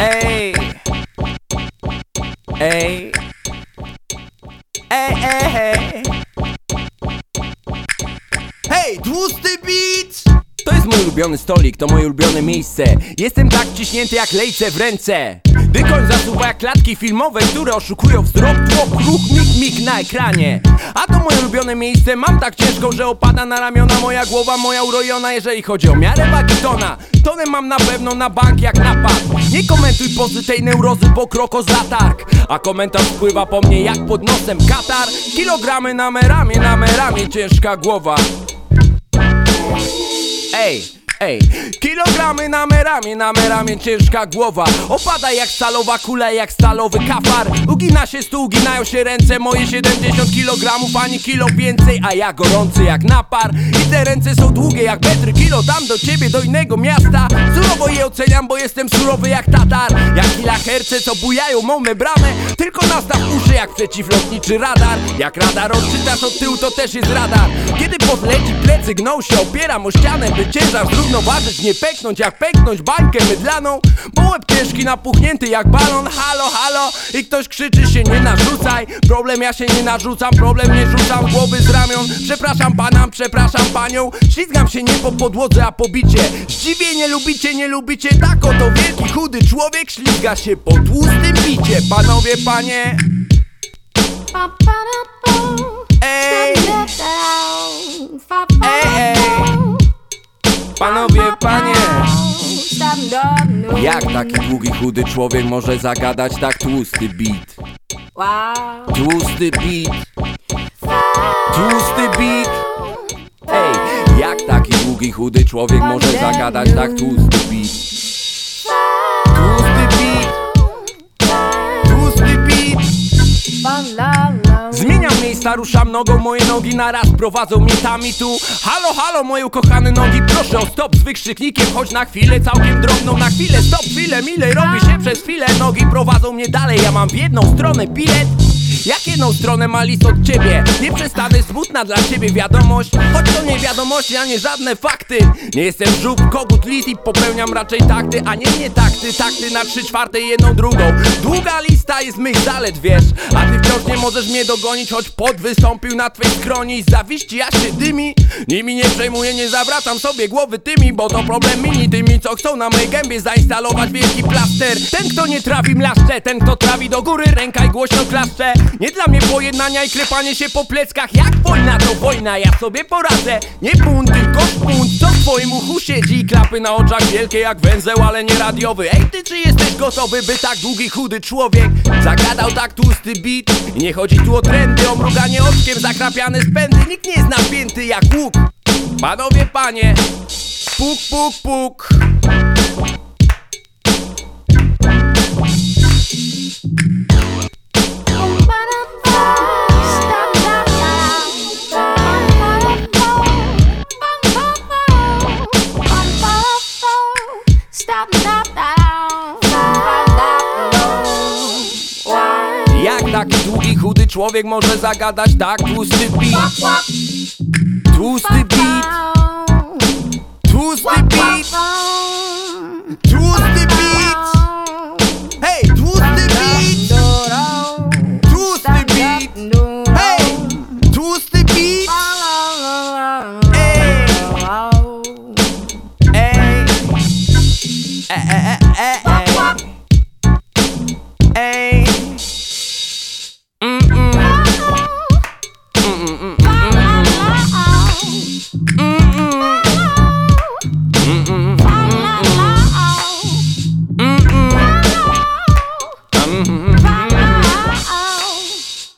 Ej. Ej. Ej, ej, ej. Hej, tłusty beat! To jest mój ulubiony stolik, to moje ulubione miejsce Jestem tak ciśnięty jak lejce w ręce Gdy koń zasuwa jak klatki filmowe, które oszukują wzrok, tłok, ruch, mig, mig na ekranie A to moje ulubione miejsce, mam tak ciężko, że opada na ramiona moja głowa, moja urojona Jeżeli chodzi o miarę wagi tonem mam na pewno na bank jak napad Nie komentuj pozy tej neurozy, bo kroko latark. A komentarz wpływa po mnie jak pod nosem katar. Kilogramy na meramię, na meramię ciężka głowa. Ej, ej, kilogramy na meramie, na meramie ciężka głowa. Opada jak stalowa kula, jak stalowy kafar. Ugina się stół, uginają się ręce. Moje 70 kilogramów, ani kilo więcej A ja gorący jak napar. I te ręce są długie jak metry Kilo dam do ciebie, do innego miasta. Surowo je oceniam, bo jestem surowy jak tatar. Jak kila herce, co bujają mą bramę. Tylko nastaw uszy jak przeciwlotniczy radar. Jak radar odczytasz od tyłu, to też jest radar. Kiedy podleci plecy, gną się Opieram o ścianę, by ciężar zrównoważyć Nie pęknąć jak pęknąć bańkę mydlaną. Bo łeb ciężki, napuchnięty jak balon. Halo, halo I ktoś krzyczy się nie narzucaj. Problem ja się nie narzucam, problem nie rzucam. Głowy z ramion, przepraszam pana, przepraszam panią. Ślizgam się nie po podłodze, a po bicie. Zdziwienie lubicie, nie lubicie. Tak oto wielki, chudy człowiek Ślizga się po tłustym bicie. Panowie, panie. Ej, panowie, panie. Jak taki długi, chudy człowiek może zagadać tak tłusty beat? Tłusty beat, tłusty beat. Ej, jak taki długi, chudy człowiek może zagadać tak tłusty beat? Miejsca, ruszam nogą, moje nogi naraz prowadzą mnie tam i tu. Halo, halo, moje ukochane nogi, proszę o stop z wykrzyknikiem Choć na chwilę całkiem drobną, na chwilę stop, chwilę, mile robi się przez chwilę Nogi prowadzą mnie dalej, ja mam w jedną stronę bilet jak jedną stronę ma list od ciebie? Nie przestanę, smutna dla ciebie wiadomość. Choć to nie wiadomości, a nie żadne fakty. Nie jestem żółw, kogut, lis i popełniam raczej takty. A nie nie takty, takty na trzy czwarte jedną drugą. Długa lista jest mych zalet, wiesz. A ty wciąż nie możesz mnie dogonić Choć pot wystąpił na twej skroni zawiści ja się dymi. Nimi nie przejmuję, nie zawracam sobie głowy tymi Bo to problem mini. Tymi, co chcą na mojej gębie zainstalować wielki plaster. Ten kto nie trafi mlaszcze, ten kto trafi do góry Ręka i głośno klaszcze Nie dla mnie pojednania i klepanie się po pleckach. Jak wojna to wojna, ja sobie poradzę. Nie bunt, tylko szpunt, co w twoim uchu siedzi. Klapy na oczach wielkie jak węzeł, ale nie radiowy. Ej ty, czy jesteś gotowy, by tak długi, chudy człowiek Zagadał tak tłusty beat I nie chodzi tu o trendy, o mruganie oczkiem Zakrapiane spędy, nikt nie jest napięty jak łuk. Panowie, panie Puk, puk, puk Jak taki długi, chudy człowiek może zagadać tak tłusty beat. Tłusty beat, tłusty beat, tłusty beat. Hej, tłusty beat, tłusty beat. Hej, tłusty beat. Ej, ej. E, e, e, e, ej. Ej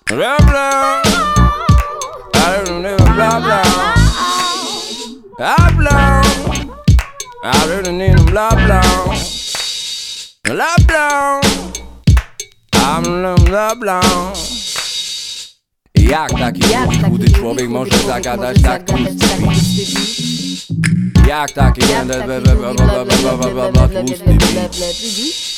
Bla bla. I don't know bla bla. I bla. I really need a bla bla. Bla bla. I'm no bla bla. Jak taki Jak chudy, taki chudy człowiek może zagadać tak Jak taki Jak taki tłusty bit?